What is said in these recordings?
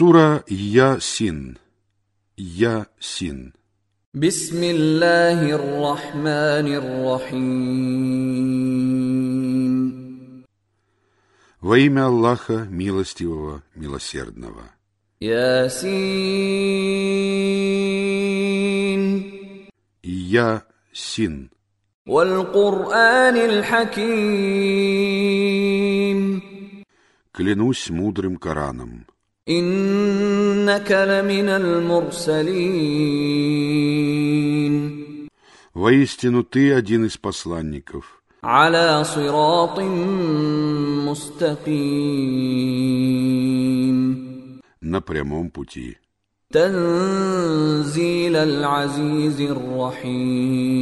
Сура Ясин. Ясин. بسم الله الرحمن الرحيم Во имя Аллаха, милостивого, милосердного. ياسين Ясин. والقرآن الحكيم Клянусь мудрым Кораном. إنك لمن المرسلين Воистину ты один из посланников, على صراط مستقيم на прямом пути. تنزيل العزيز الرحيم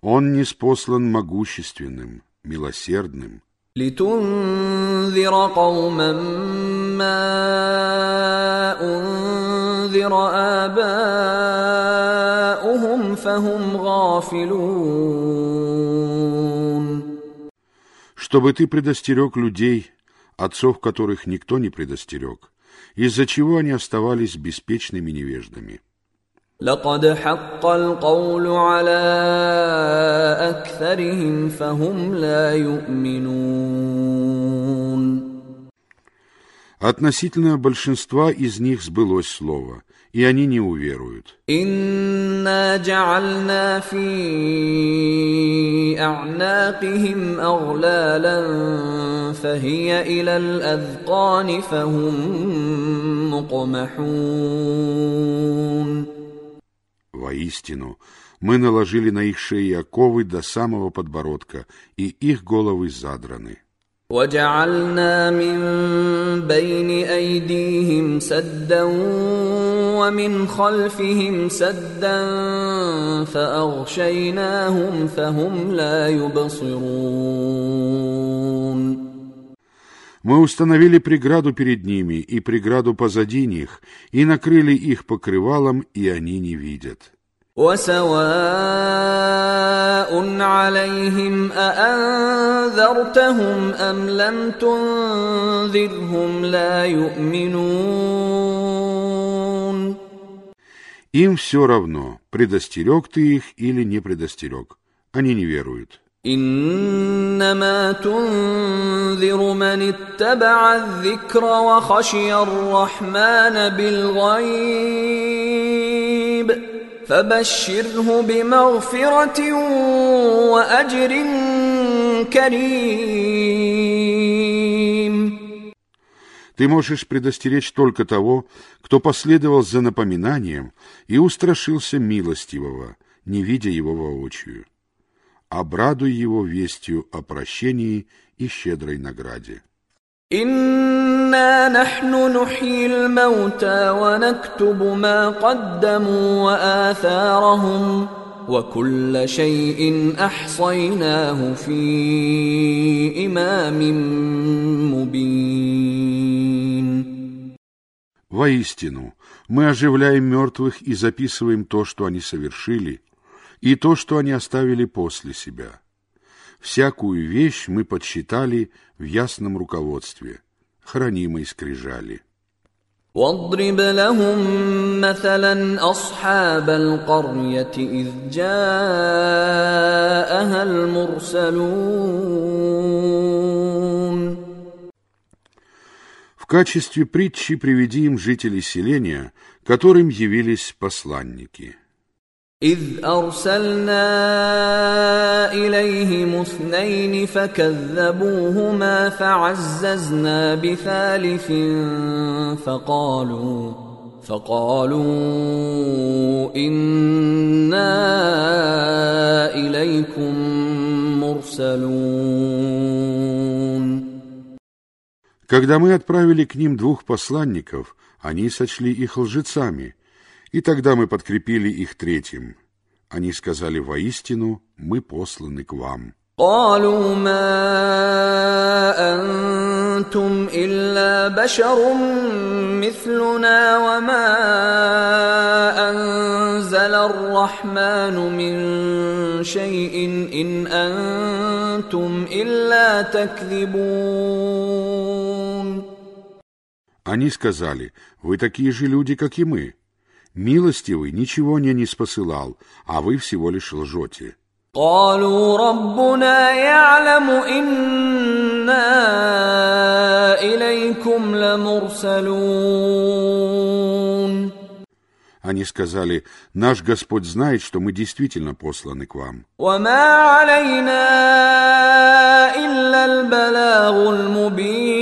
Он неспослан могущественным, милосердным, لتنذر قوما ما انذر اباؤهم فهم غافلون чтобы ты предостерег людей, отцов которых никто не предостерег, из-за чего они оставались беспечными невеждами. لقد حق القول على اكثرهم فهم لا يؤمنون Относительно большинства из них сбылось слово, и они не уверуют. انا جعلنا في اعناقهم اغلالا فهي الى الاذقان فهم مقمحون Воистину, мы наложили на их шеи оковы до самого подбородка, и их головы задраны. وجعلنا من بين ايديهم سدا ومن خلفهم سدا فاغشيناهم فهم لا يبصرون Мы установили преграду перед ними и преграду позади них, и накрыли их покрывалом, и они не видят. وسواء عليهم أأنذرتهم أم لم تنذرهم لا يؤمنون Им все равно, предостерег ты их или не предостерег. Они не веруют. إنما تنذر من اتبع الذكر وخشي الرحمن بالغيب فبشره بمغفرة وأجر كريم Ты можешь предостеречь только того, кто последовал за напоминанием и устрашился милостивого, не видя его воочию. Обрадуй его вестью о прощении и щедрой награде. إنا نحن نحيي الموتى ونكتب ما قدموا وآثارهم وكل شيء أحصيناه في إمام مبين Воистину, мы оживляем мертвых и записываем то, что они совершили, и то, что они оставили после себя. Всякую вещь мы подсчитали в ясном руководстве, хранимой скрижали. واضرب لهم مثلا اصحاب القريه اذ جاءها В качестве притчи приведи им жителей селения, которым явились посланники – إذ أرسلنا إليهم اثنين فكذبوهما فعززنا بثالث فقالوا فقالوا إنا إليكم مرسلون Когда мы отправили к ним двух посланников, они сочли их лжецами, и тогда мы подкрепили их третьим. Они сказали, воистину, мы посланы к вам. قالوا ما أنتم إلا بشر مثلنا وما أنزل الرحمن من شيء إن أنتم إلا تكذبون Они сказали, вы такие же люди, как и мы. Милостивый ничего не не спосылал, а вы всего лишь лжете. قالوا ربنا يعلم إنا إليكم لمرسلون Они сказали, наш Господь знает, что мы действительно посланы к вам. وما علينا إلا البلاغ المبين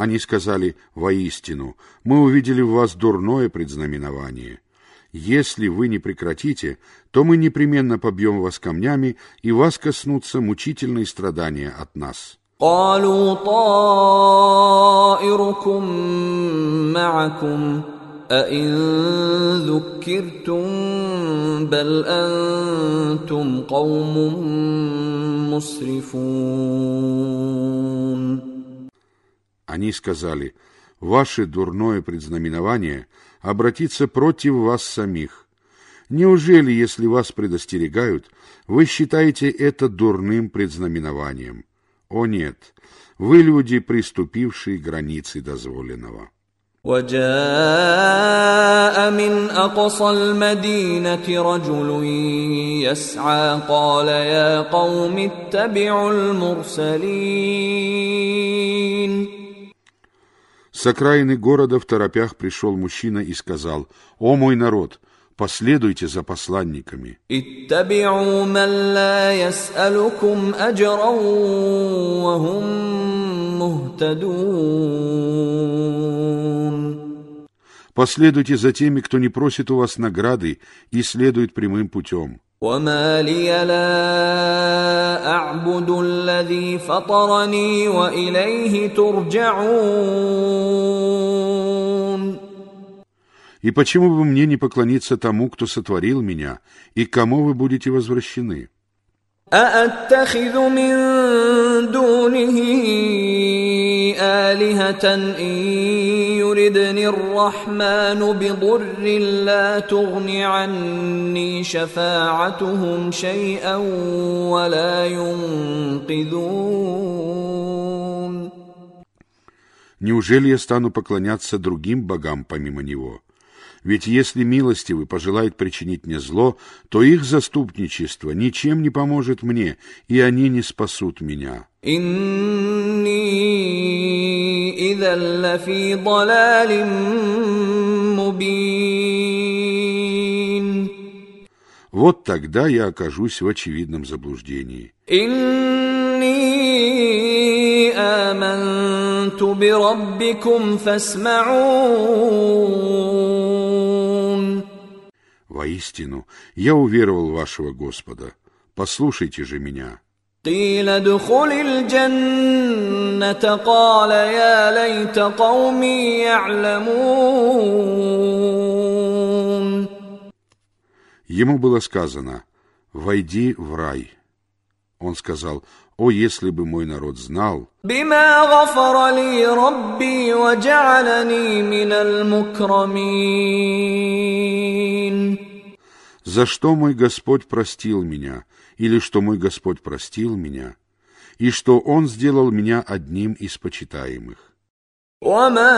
Они сказали, воистину, мы увидели в вас дурное предзнаменование. Если вы не прекратите, то мы непременно побьем вас камнями, и вас коснутся мучительные страдания от нас. قالوا طائركم معكم أئن ذكرتم بل أنتم قوم مسرفون Они сказали, ваше дурное предзнаменование обратится против вас самих. Неужели, если вас предостерегают, вы считаете это дурным предзнаменованием? О нет, вы люди, приступившие границы дозволенного. وجاء من أقصى المدينة رجل يسعى قال يا قوم اتبعوا المرسلين с окраины города в торопях пришел мужчина и сказал, «О мой народ, последуйте за посланниками». «Последуйте за теми, кто не просит у вас награды и следует прямым путем». وما لي لا أعبد الذي فطرني وإليه ترجعون И почему бы мне не поклониться тому, кто сотворил меня, и к кому вы будете возвращены? أأتخذ من دونه آلهة إن يردني الرحمن بضر لا تغن عني شفاعتهم شيئا ولا ينقذون Неужели я стану поклоняться другим богам помимо него? Ведь если милостивый пожелает причинить мне зло, то их заступничество ничем не поможет мне, и они не спасут меня. إني إذا لفي ضلال مبين Вот тогда я окажусь в очевидном заблуждении. إني آمنت بربكم فاسمعون Воистину, я уверовал в вашего Господа. Послушайте же меня. قيل ادخل الجنة قال يا ليت قومي يعلمون Ему было сказано, «Войди в рай». Он сказал, «О, если бы мой народ знал, بما за что мой Господь простил меня, или что мой Господь простил меня, и что Он сделал меня одним из почитаемых». وما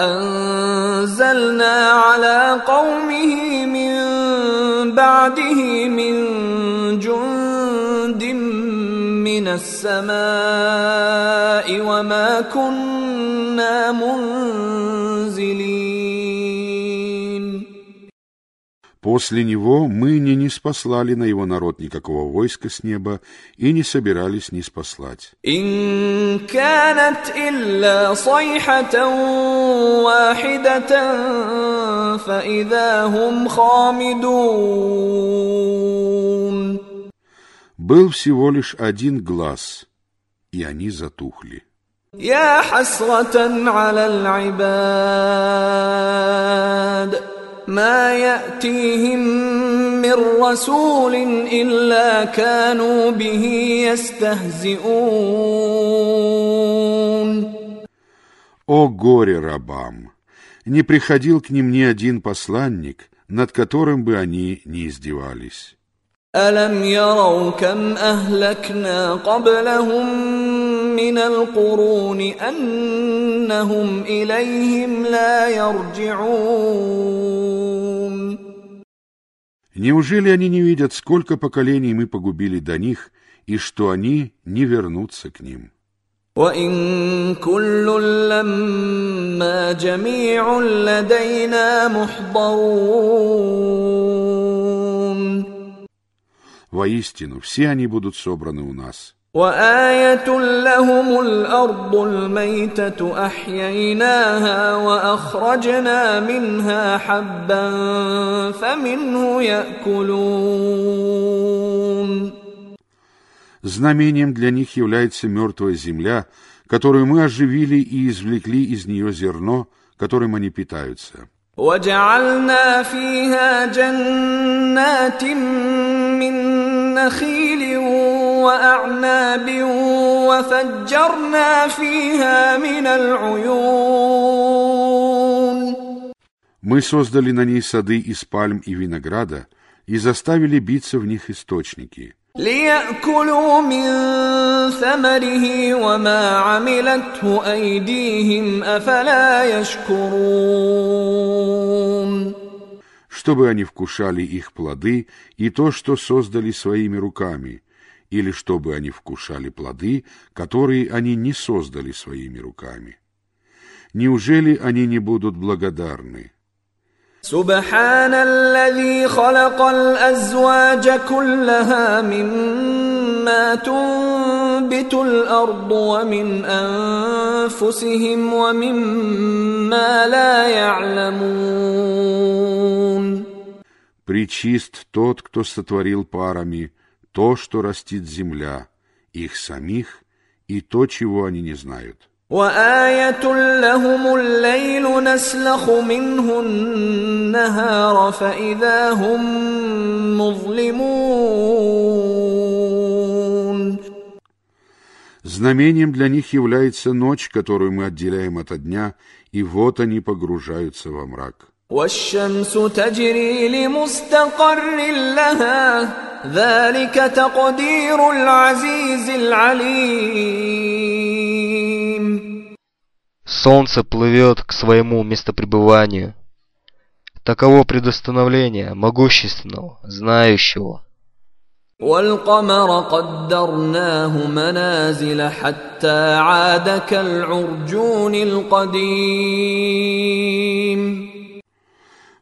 أنزلنا على قومه من بعده من جند من السماء وما كنا منزلين После него мы не ниспослали на его народ никакого войска с неба и не собирались ниспослать. Был всего лишь один глаз, и они затухли. «Я хасратан аля аль-ибад». ما يأتيهم من رسول إلا كانوا به يستهزئون О горе рабам! Не приходил к ним ни один посланник, над которым бы они не издевались. ألم يروا كم أهلكنا قبلهم من القرون أنهم إليهم لا يرجعون Неужели они не видят, сколько поколений мы погубили до них, и что они не вернутся к ним? وإن كل لما جميع لدينا محضرون Воистину, все они будут собраны у нас. وآية لهم الأرض الميتة أحييناها وأخرجنا منها حبا فمنه يأكلون Знамением для них является мертвая земля, которую мы оживили и извлекли из нее зерно, которым они питаются. وجعلنا فيها جنات من نخيل وأعناب وفجرنا فيها من العيون Мы создали на ней сады из пальм и винограда и заставили биться в них источники, – ليأكلوا من ثمره وما عملته أيديهم أفلا يشكرون чтобы они вкушали их плоды и то, что создали своими руками, или чтобы они вкушали плоды, которые они не создали своими руками. Неужели они не будут благодарны? سبحان الذي خلق الأزواج كلها مما تنبت الأرض ومن أنفسهم ومما لا يعلمون Причист тот, кто сотворил парами то, что растит земля, их самих и то, чего они не знают. وآية لهم الليل نسلخ منه النهار فإذا هم مظلمون Знамением для них является ночь, которую мы отделяем от дня, и вот они погружаются во мрак. والشمس تجري لمستقر لها ذلك تقدير العزيز العليم Солнце плывет к своему местопребыванию. Таково предустановление могущественного, знающего. والقمر قدرناه منازل حتى عاد كالعرجون القديم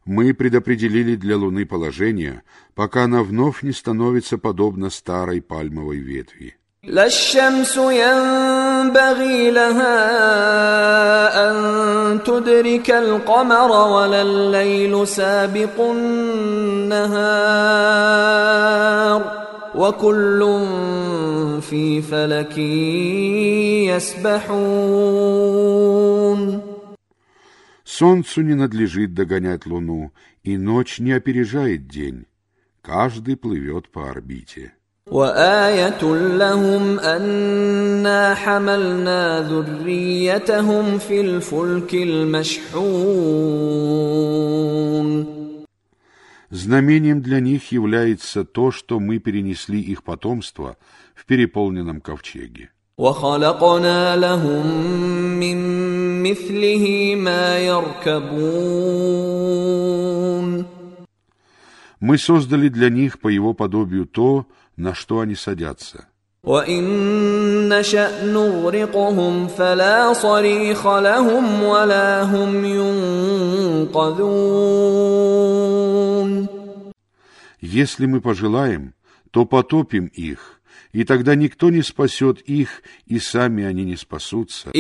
Мы предопределили для Луны положение, пока она вновь не становится подобна старой пальмовой ветви. لا الشمس ينبغي لها أن تدرك القمر ولا الليل سابق النهار وكل في فلك يسبحون Солнцу не надлежит догонять Луну, и ночь не опережает день. Каждый плывет по орбите. وآية لهم أنا حملنا ذريتهم في الفلك المشحون Знамением для них является то, что мы перенесли их потомство в переполненном ковчеге. وخلقنا لهم من مثله ما يركبون Мы создали для них по его подобию то, на что они садятся. وإن نشأ نغرقهم فلا صريخ لهم ولا هم ينقذون Если мы пожелаем, то потопим их, и тогда никто не спасет их, и сами они не спасутся.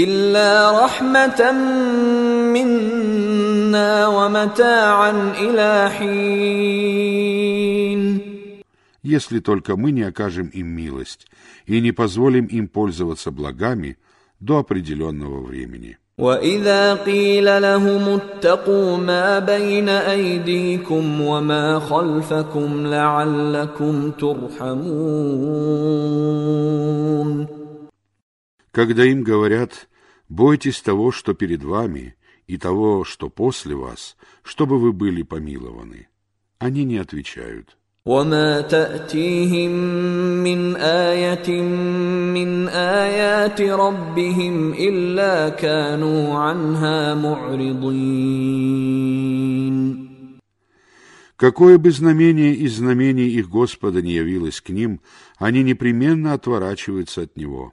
если только мы не окажем им милость и не позволим им пользоваться благами до определенного времени. واذا قيل لهم اتقوا ما بين ايديكم وما خلفكم لعلكم ترحمون Когда им говорят, бойтесь того, что перед вами, и того, что после вас, чтобы вы были помилованы, они не отвечают. وما تاتيهم من ايه من ايات ربهم الا كانوا عنها معرضين Какое бы знамение из знамений их Господа не явилось к ним, они непременно отворачиваются от него.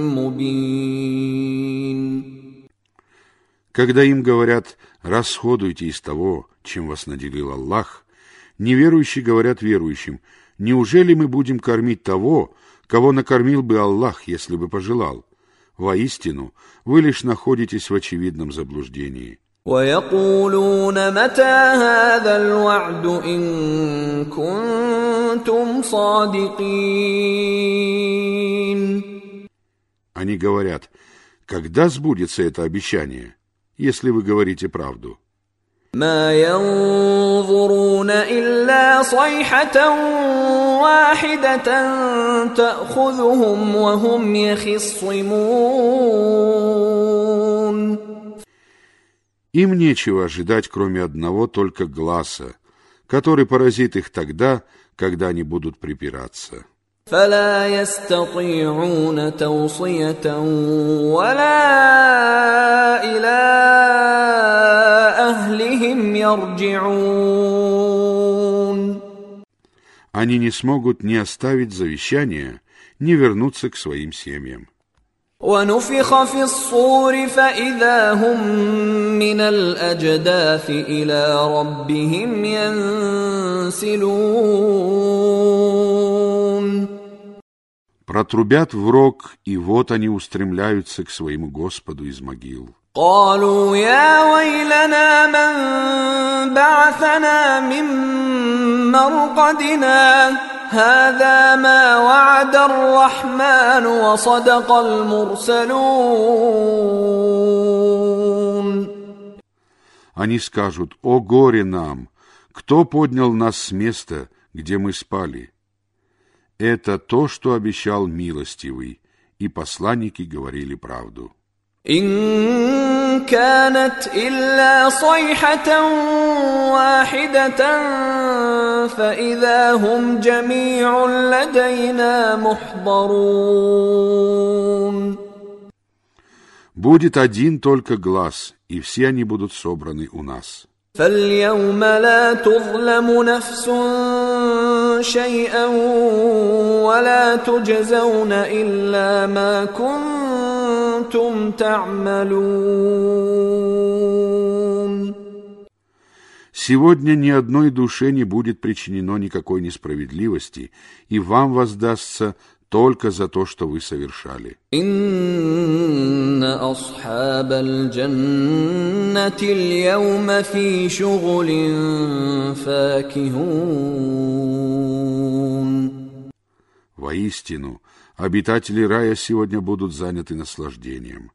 Когда им говорят «расходуйте из того, чем вас наделил Аллах», неверующие говорят верующим «неужели мы будем кормить того, кого накормил бы Аллах, если бы пожелал?» Воистину, вы лишь находитесь в очевидном заблуждении. Они говорят, когда сбудется это обещание? если вы говорите правду? ما ينظرون إلا صيحة واحدة تأخذهم وهم يخصمون Им нечего ожидать, кроме одного только глаза, который поразит их тогда, когда они будут припираться. فلا يستطيعون توصية ولا إلى أهلهم يرجعون Они не смогут ни оставить завещание, ни вернуться к своим семьям. ونفخ في الصور فإذا هم من الأجداث إلى ربهم ينسلون Протрубят в рог, и вот они устремляются к своему Господу из могил. قالوا يا ويلنا من بعثنا من مرقدنا هذا ما وعد الرحمن وصدق المرسلون Они скажут, «О горе нам! Кто поднял нас с места, где мы спали?» Это то, что обещал милостивый, и посланники говорили правду. إن كانت إلا صيحة واحدة فإذا هم جميع لدينا محضرون Будет один только глаз, и все они будут собраны у нас. فاليوم لا تظلم نفس شيئا ولا تجزون إلا ما كنتم تعملون Сегодня ни одной душе не будет причинено никакой несправедливости, и вам воздастся только за то, что вы совершали. Воистину, обитатели рая сегодня будут заняты наслаждением.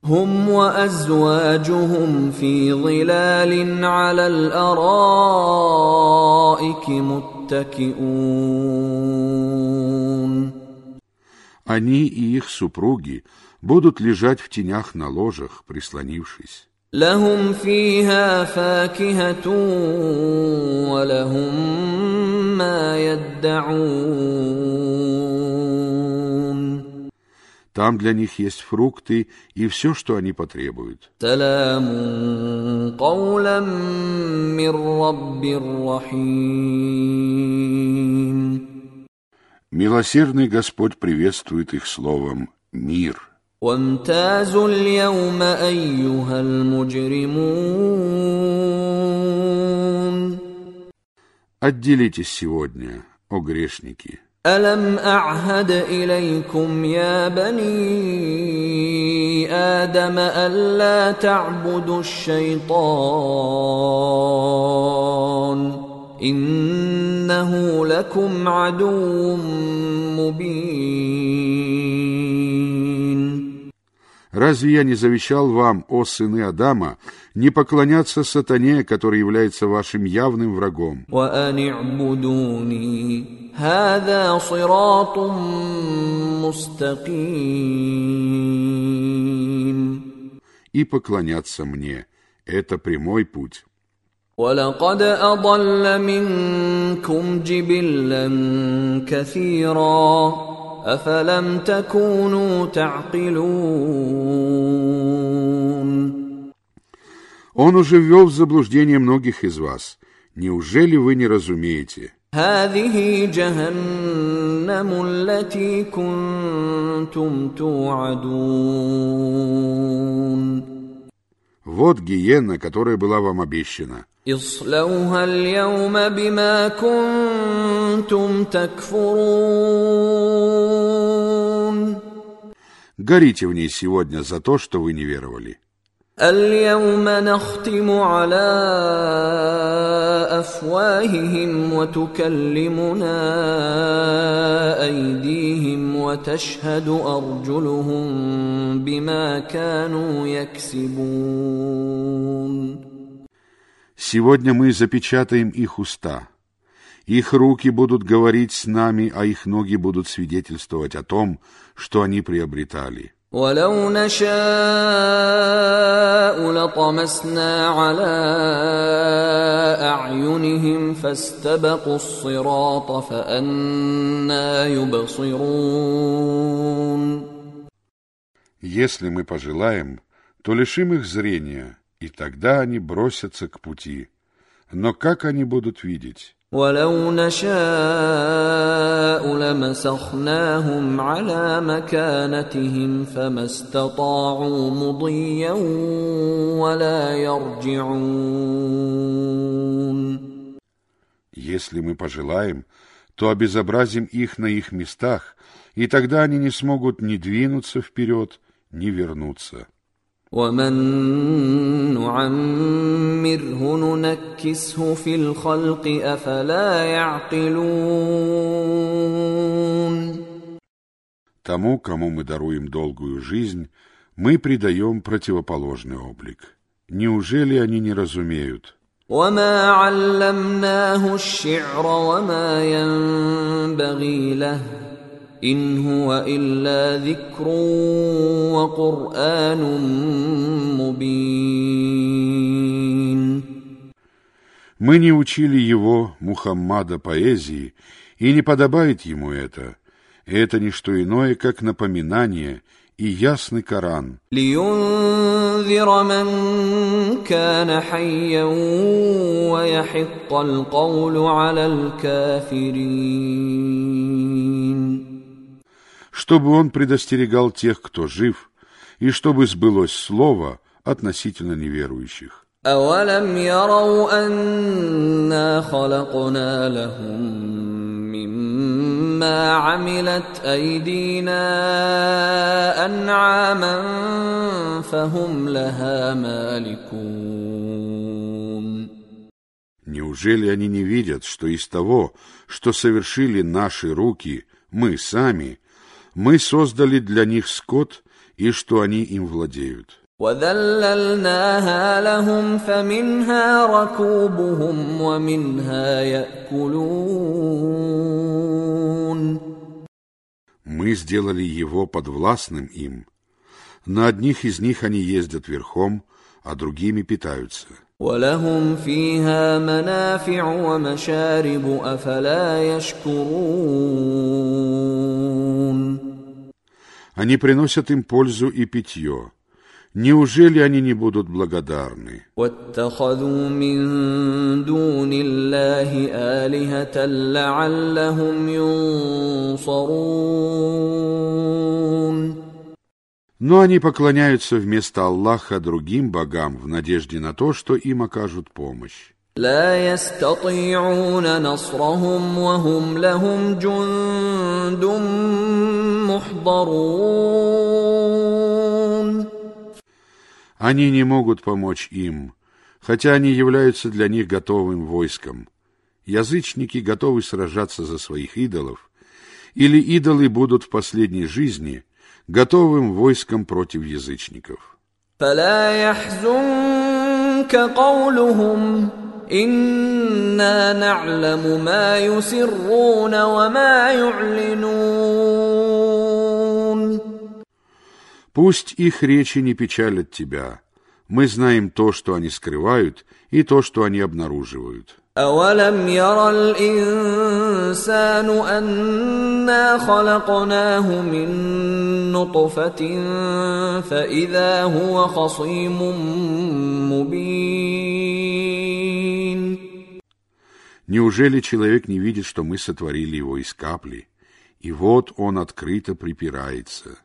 Хум. Они и их супруги будут лежать в тенях на ложах, прислонившись. لهم فيها فاكهة ولهم ما يدعون Там для них есть фрукты и все, что они потребуют. سلام Милосердный Господь приветствует их словом «мир». وامتازوا اليوم ايها المجرمون Отделитесь сегодня, о грешники. الم اعهد اليكم يا بني ادم الا تعبدوا الشيطان انه لكم عدو مبين Разве я не завещал вам, о сыны Адама, не поклоняться сатане, который является вашим явным врагом, وان اعبدوني هذا صراط مستقيم и поклоняться мне? Это прямой путь. ولقد اضل منكم جبلا كثيرا افلم تكونوا تعقلون Он уже ввел в заблуждение многих из вас. Неужели вы не разумеете? هذه جهنم التي كنتم توعدون Вот гиена, которая была вам обещана. Горите в ней сегодня за то, что вы не веровали. اليوم نختم على افواههم وتكلمنا ايديهم وتشهد ارجلهم بما كانوا يكسبون Сегодня мы запечатаем их уста. Их руки будут говорить с нами, а их ноги будут свидетельствовать о том, что они приобретали. ولو نشاء لطمسنا على اعينهم فاستبقوا الصراط فانى يبصرون Если мы пожелаем, то лишим их зрения, и тогда они бросятся к пути. Но как они будут видеть? ولو نشاء لمسخناهم على مكانتهم فما استطاعوا مضيا ولا يرجعون Если мы пожелаем, то обезобразим их на их местах, и тогда они не смогут ни двинуться вперед, ни вернуться. ومن نعمره ننكسه في الخلق افلا يعقلون Тому, кому мы даруем долгую жизнь, мы придаем противоположный облик. Неужели они не разумеют? وما علمناه الشعر وما ينبغي له ان هو الا ذكر وقران مبين Мы не учили его, Мухаммада, поэзии, и не подобает ему это. Это не что иное, как напоминание и ясный Коран, لينذر من كان حيا ويحق القول على الكافرين чтобы он предостерегал тех, кто жив, и чтобы сбылось слово относительно неверующих. أولم يروا أنا خلقنا لهم مما عملت أيدينا أنعاما فهم لها مالكون Неужели они не видят, что из того, что совершили наши руки, мы сами, мы создали для них скот, и что они им владеют? وذللناها لهم فمنها ركوبهم ومنها ياكلون Мы сделали его подвластным им. На одних из них они ездят верхом, а другими питаются. ولهم فيها منافع ومشارب افلا يشكرون Они приносят им пользу и питье. Неужели они не будут благодарны? واتخذوا من دون الله الهه لعلهم ينصرون Но они поклоняются вместо Аллаха другим богам в надежде на то, что им окажут помощь. لا يستطيعون نصرهم وهم لهم جند محضرون Они не могут помочь им, хотя они являются для них готовым войском. Язычники готовы сражаться за своих идолов, или идолы будут в последней жизни готовым войском против язычников. فلا يحزنك قولهم إنا نعلم ما يسرون وما يعلنون Пусть их речи не печалят тебя. Мы знаем то, что они скрывают, и то, что они обнаруживают. أولم ير الإنسان أنا خلقناه من نطفة فإذا هو خصيم مبين Неужели человек не видит, что мы сотворили его из капли, и вот он открыто припирается?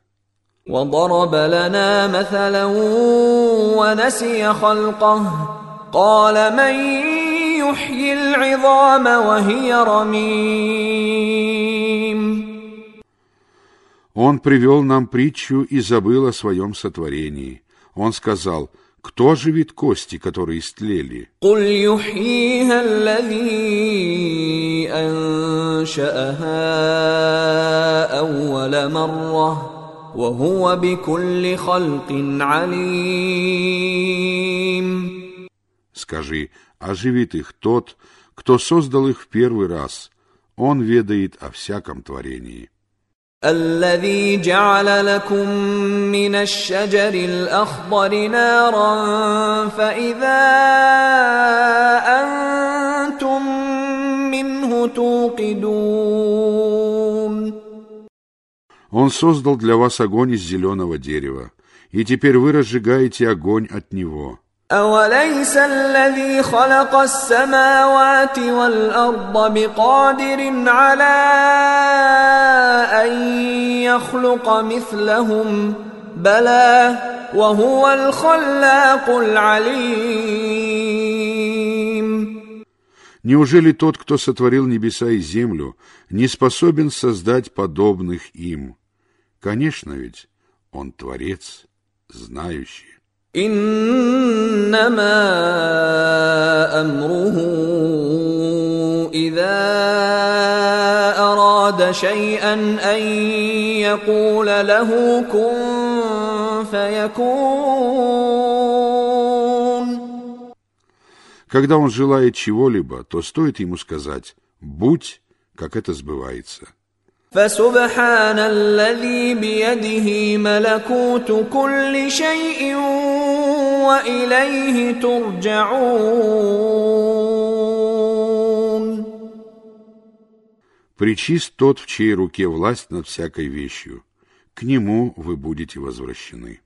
وضرب لنا مثلا ونسي خلقه قال من يحيي العظام وهي رميم Он привел нам притчу и забыл о своем сотворении. Он сказал, кто живит кости, которые истлели? قل يحييها الذي أنشأها أول مرة وهو بكل خلق عليم Скажи, оживит их тот, кто создал их в первый раз. Он ведает о всяком творении. الذي جعل لكم من الشجر الأخضر نارا فإذا أنتم منه توقدون Он создал для вас огонь из зеленого дерева, и теперь вы разжигаете огонь от него. أوليس الذي خلق السماوات والأرض بقادر على أن يخلق مثلهم بلى وهو الخلاق العليم Неужели тот, кто сотворил небеса и землю, не способен создать подобных им? Конечно ведь, он творец, знающий. انما امره اذا اراد شيئا ان يقول له كن فيكون Когда он желает чего-либо, то стоит ему сказать «будь», как это сбывается. فسبحان الذي بيده ملكوت كل شيء واليه ترجعون Причист тот, в чьей руке власть над всякой вещью. К нему вы будете возвращены.